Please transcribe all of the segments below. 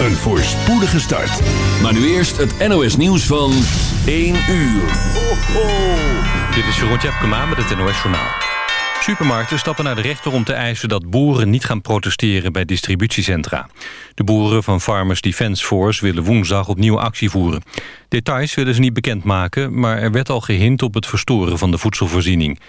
een voorspoedige start. Maar nu eerst het NOS nieuws van 1 uur. Ho, ho. Dit is Jeroen Tjepkema met het NOS Journaal. Supermarkten stappen naar de rechter om te eisen dat boeren niet gaan protesteren bij distributiecentra. De boeren van Farmers Defence Force willen woensdag opnieuw actie voeren. Details willen ze niet bekendmaken, maar er werd al gehind op het verstoren van de voedselvoorziening.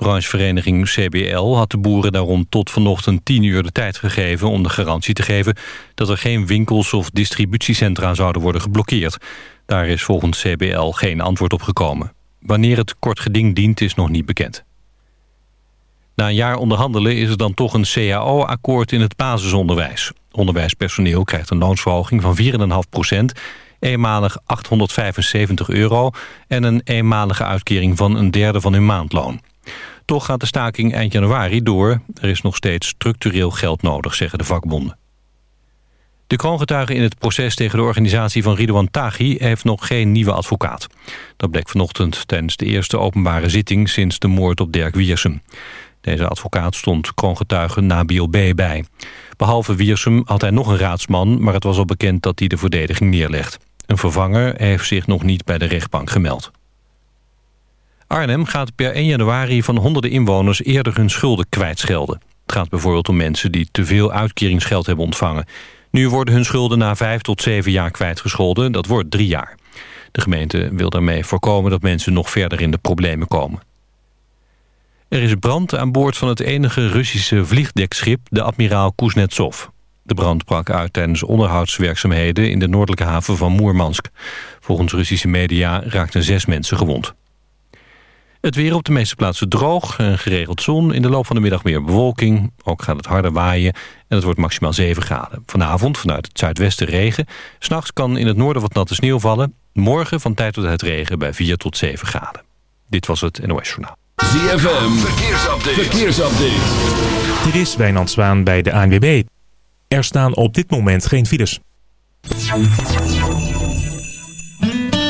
Branchevereniging CBL had de boeren daarom tot vanochtend 10 uur de tijd gegeven om de garantie te geven dat er geen winkels of distributiecentra zouden worden geblokkeerd. Daar is volgens CBL geen antwoord op gekomen. Wanneer het kort geding dient is nog niet bekend. Na een jaar onderhandelen is er dan toch een CAO-akkoord in het basisonderwijs. Onderwijspersoneel krijgt een loonsverhoging van 4,5 procent eenmalig 875 euro... en een eenmalige uitkering van een derde van hun maandloon. Toch gaat de staking eind januari door. Er is nog steeds structureel geld nodig, zeggen de vakbonden. De kroongetuige in het proces tegen de organisatie van Ridouan Taghi... heeft nog geen nieuwe advocaat. Dat bleek vanochtend tijdens de eerste openbare zitting... sinds de moord op Dirk Wiersum. Deze advocaat stond kroongetuige Nabil B. bij. Behalve Wiersum had hij nog een raadsman... maar het was al bekend dat hij de verdediging neerlegt. Een vervanger heeft zich nog niet bij de rechtbank gemeld. Arnhem gaat per 1 januari van honderden inwoners eerder hun schulden kwijtschelden. Het gaat bijvoorbeeld om mensen die te veel uitkeringsgeld hebben ontvangen. Nu worden hun schulden na 5 tot 7 jaar kwijtgescholden, dat wordt 3 jaar. De gemeente wil daarmee voorkomen dat mensen nog verder in de problemen komen. Er is brand aan boord van het enige Russische vliegdekschip, de admiraal Kuznetsov. De brand brak uit tijdens onderhoudswerkzaamheden in de noordelijke haven van Moermansk. Volgens Russische media raakten zes mensen gewond. Het weer op de meeste plaatsen droog geregeld zon. In de loop van de middag meer bewolking. Ook gaat het harder waaien en het wordt maximaal 7 graden. Vanavond vanuit het zuidwesten regen. S'nachts kan in het noorden wat natte sneeuw vallen. Morgen van tijd tot tijd regen bij 4 tot 7 graden. Dit was het NOS Journaal. ZFM, verkeersupdate. verkeersupdate. Dit is Wijnand Zwaan bij de ANWB. Er staan op dit moment geen files.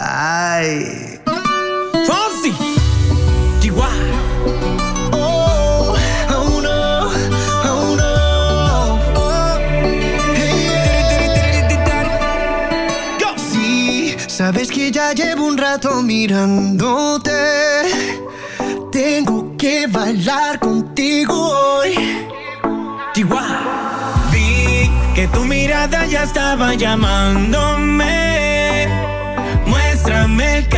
Ay. Fonsi. Chihuahua. Oh, oh no, oh no. Oh. Sí, sabes que ya llevo un rato mirándote. Tengo que bailar contigo hoy. Chihuahua. Vi que tu mirada ya estaba llamándome.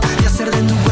Y hacer de tu cuerpo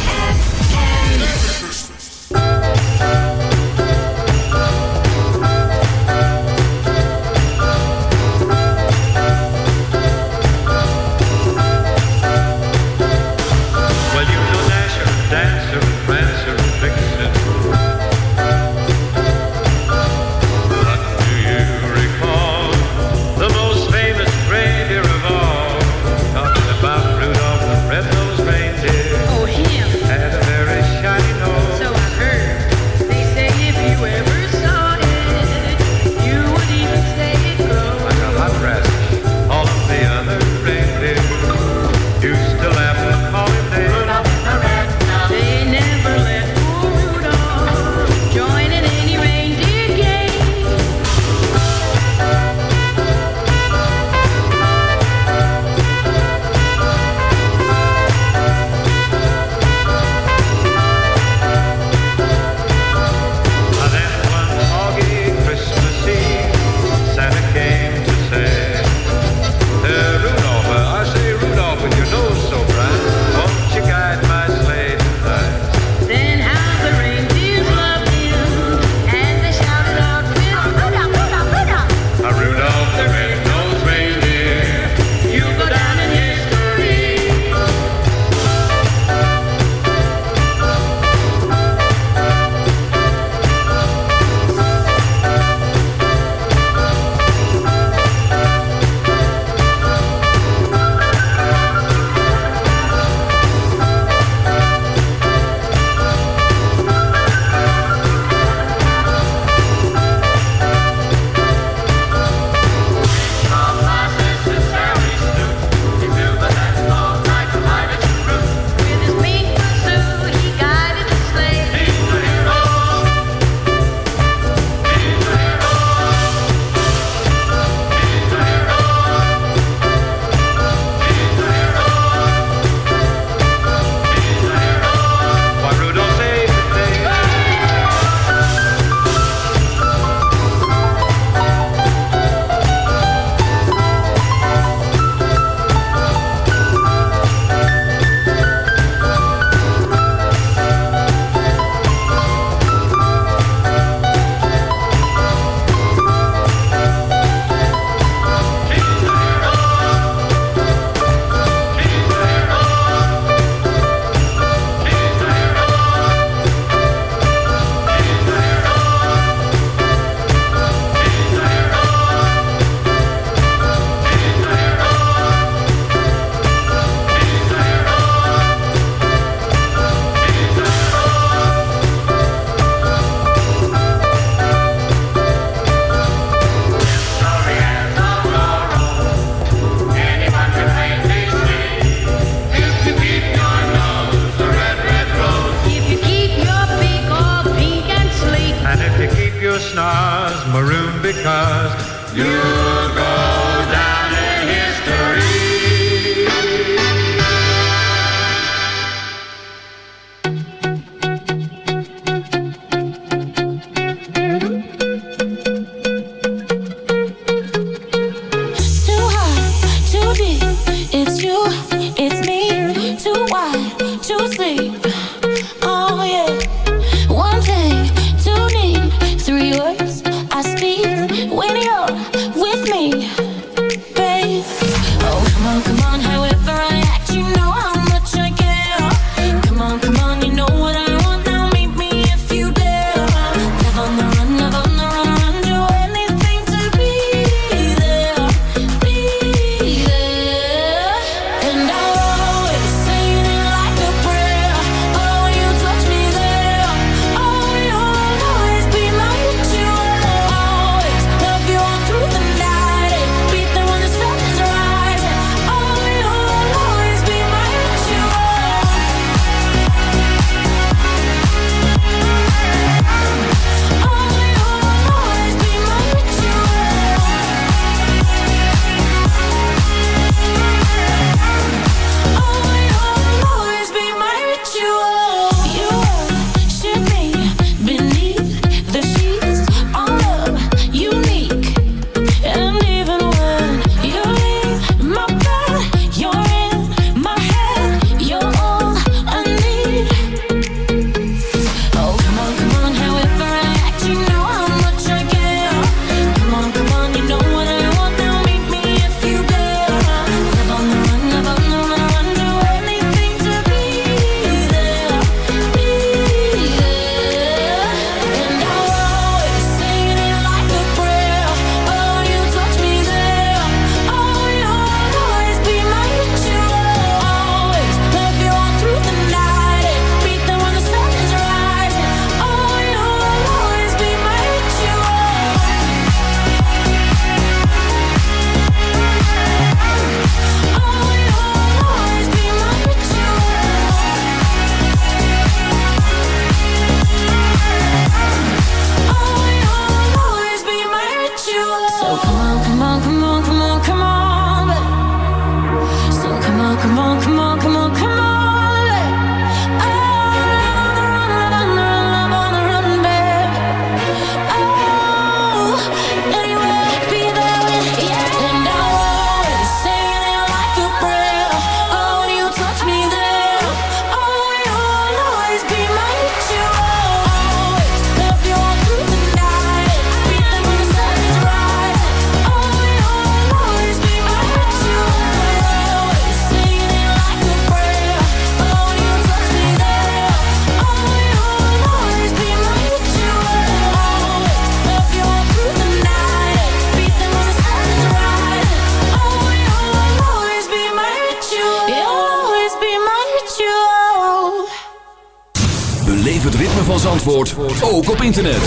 Zandvoort ook op internet.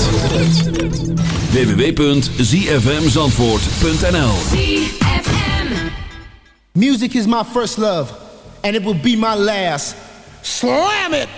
www.zfmzandvoort.nl Music is my first love and it will be my last. Slam it!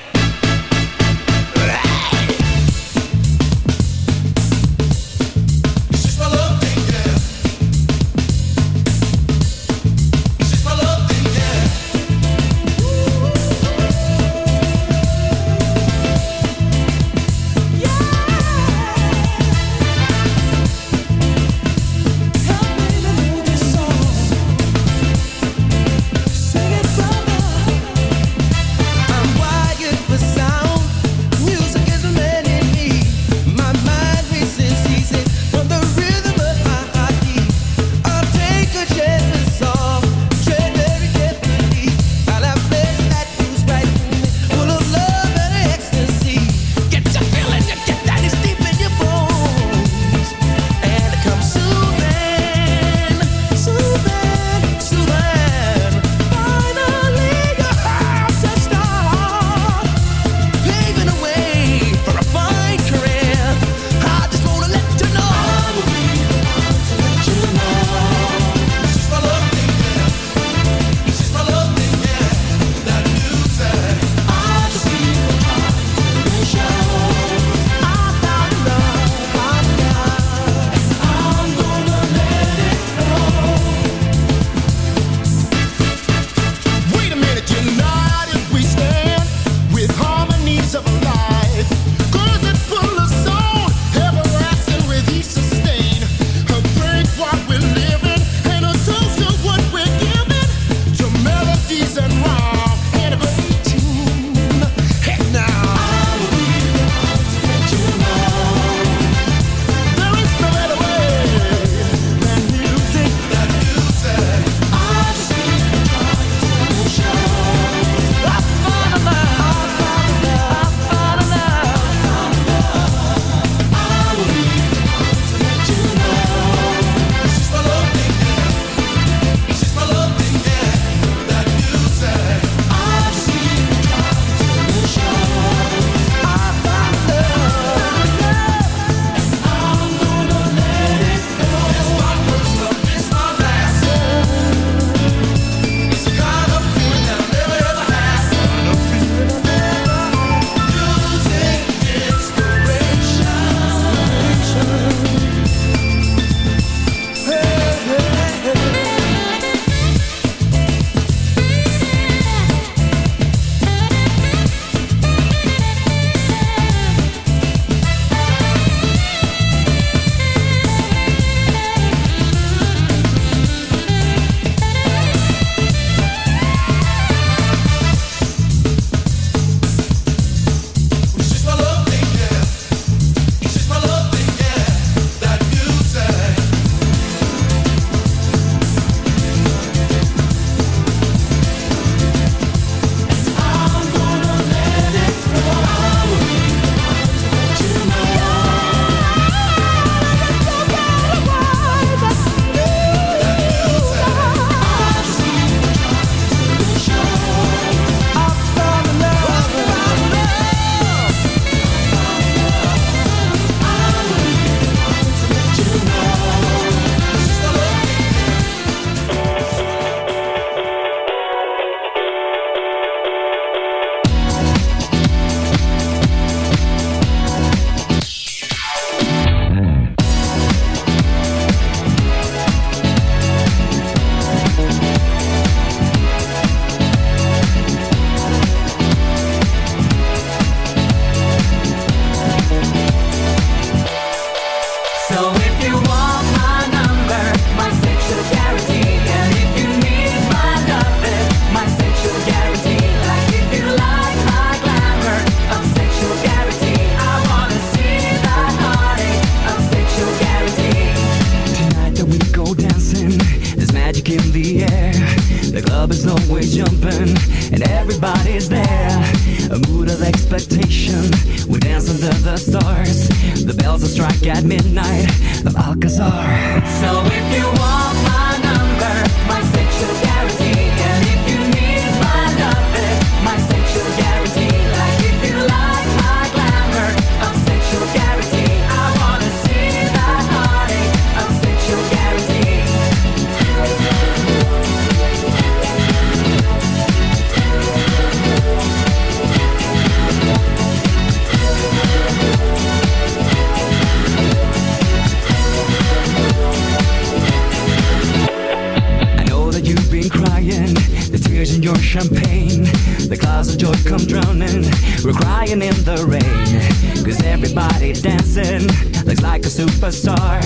We're crying in the rain, cause everybody dancing looks like a superstar.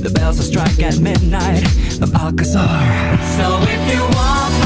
The bells will strike at midnight the Alcazar. So if you want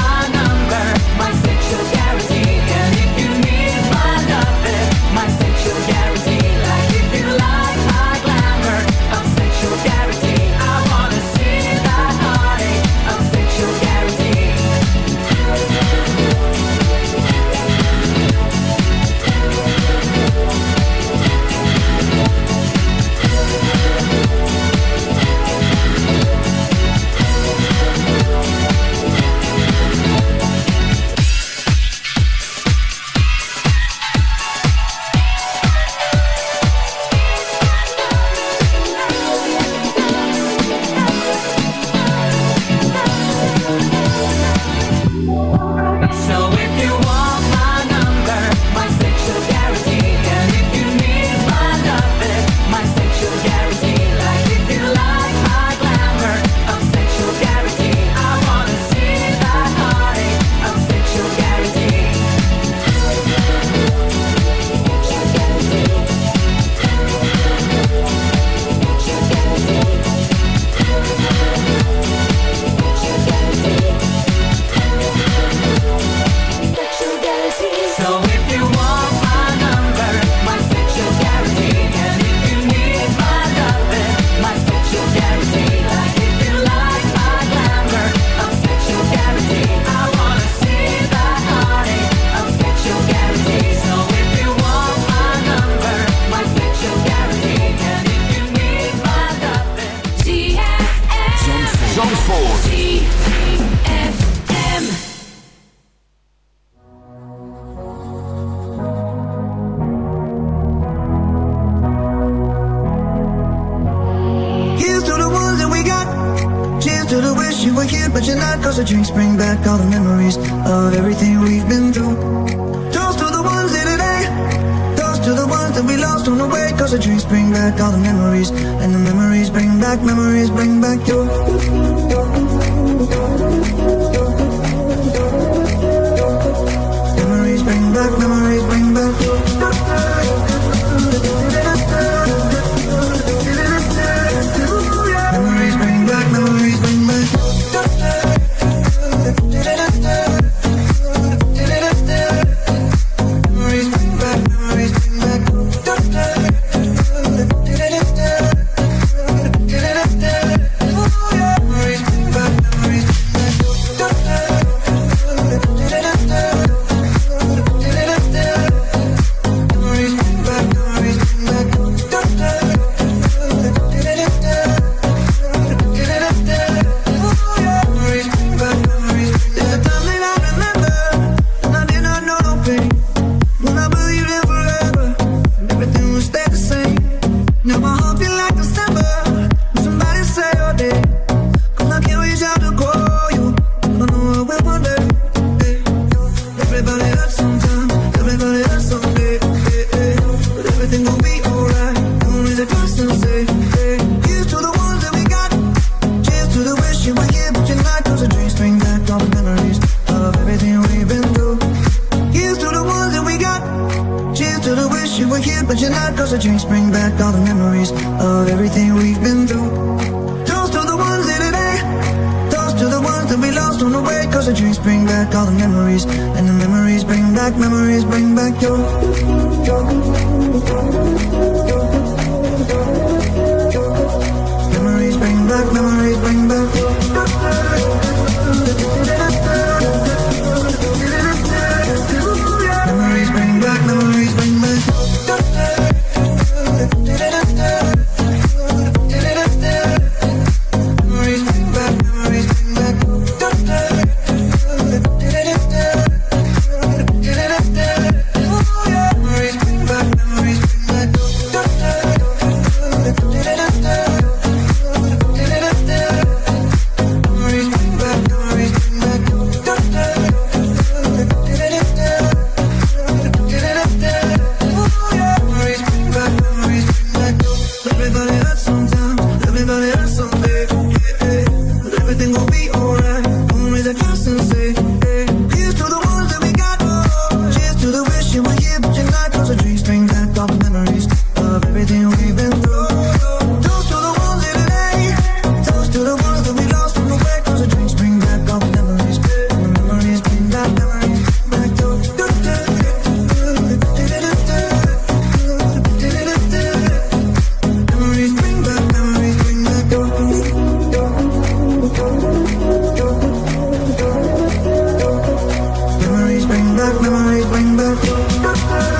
still safe back memories, bring back.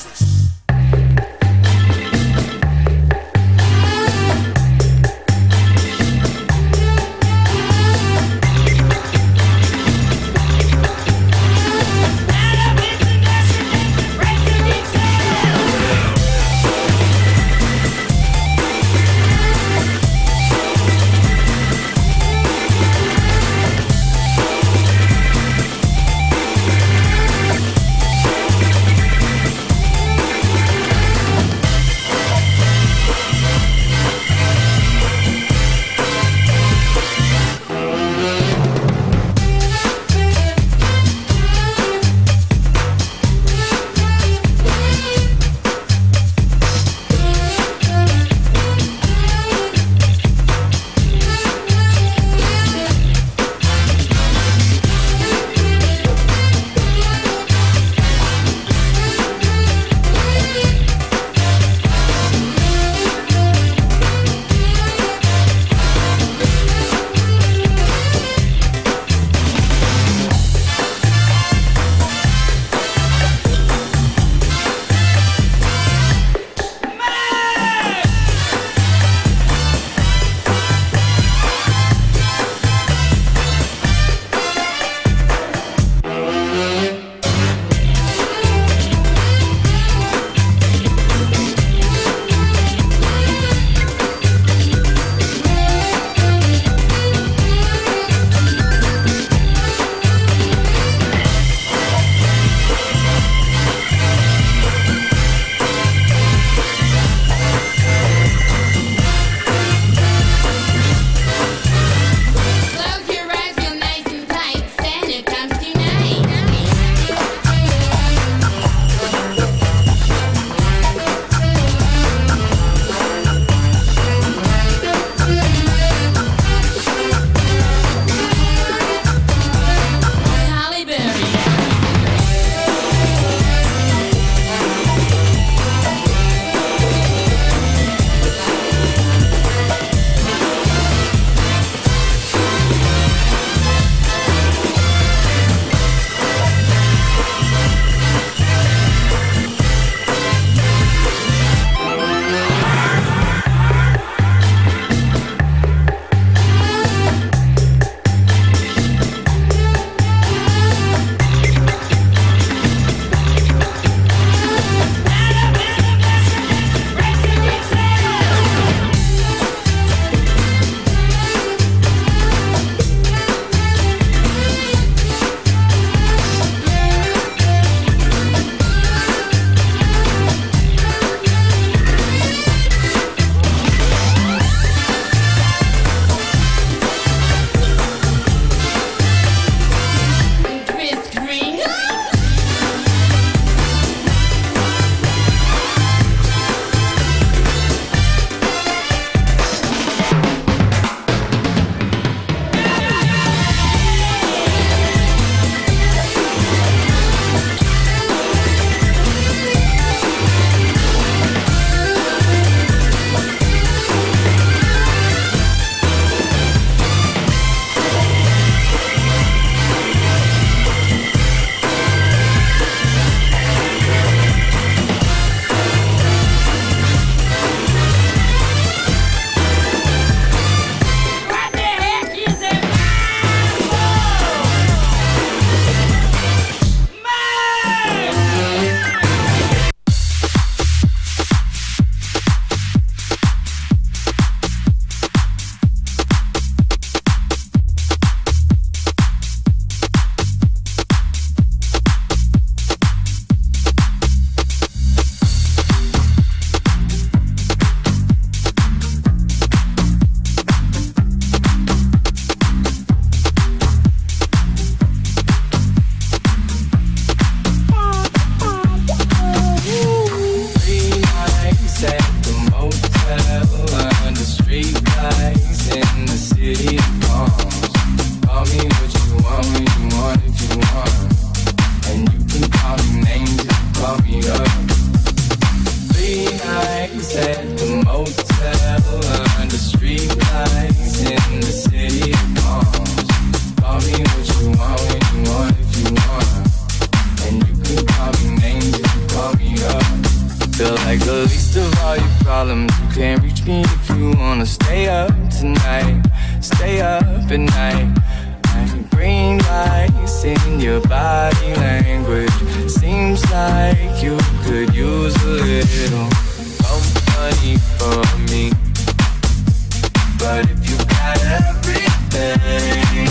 But if you got everything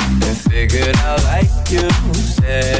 and figured out like you said.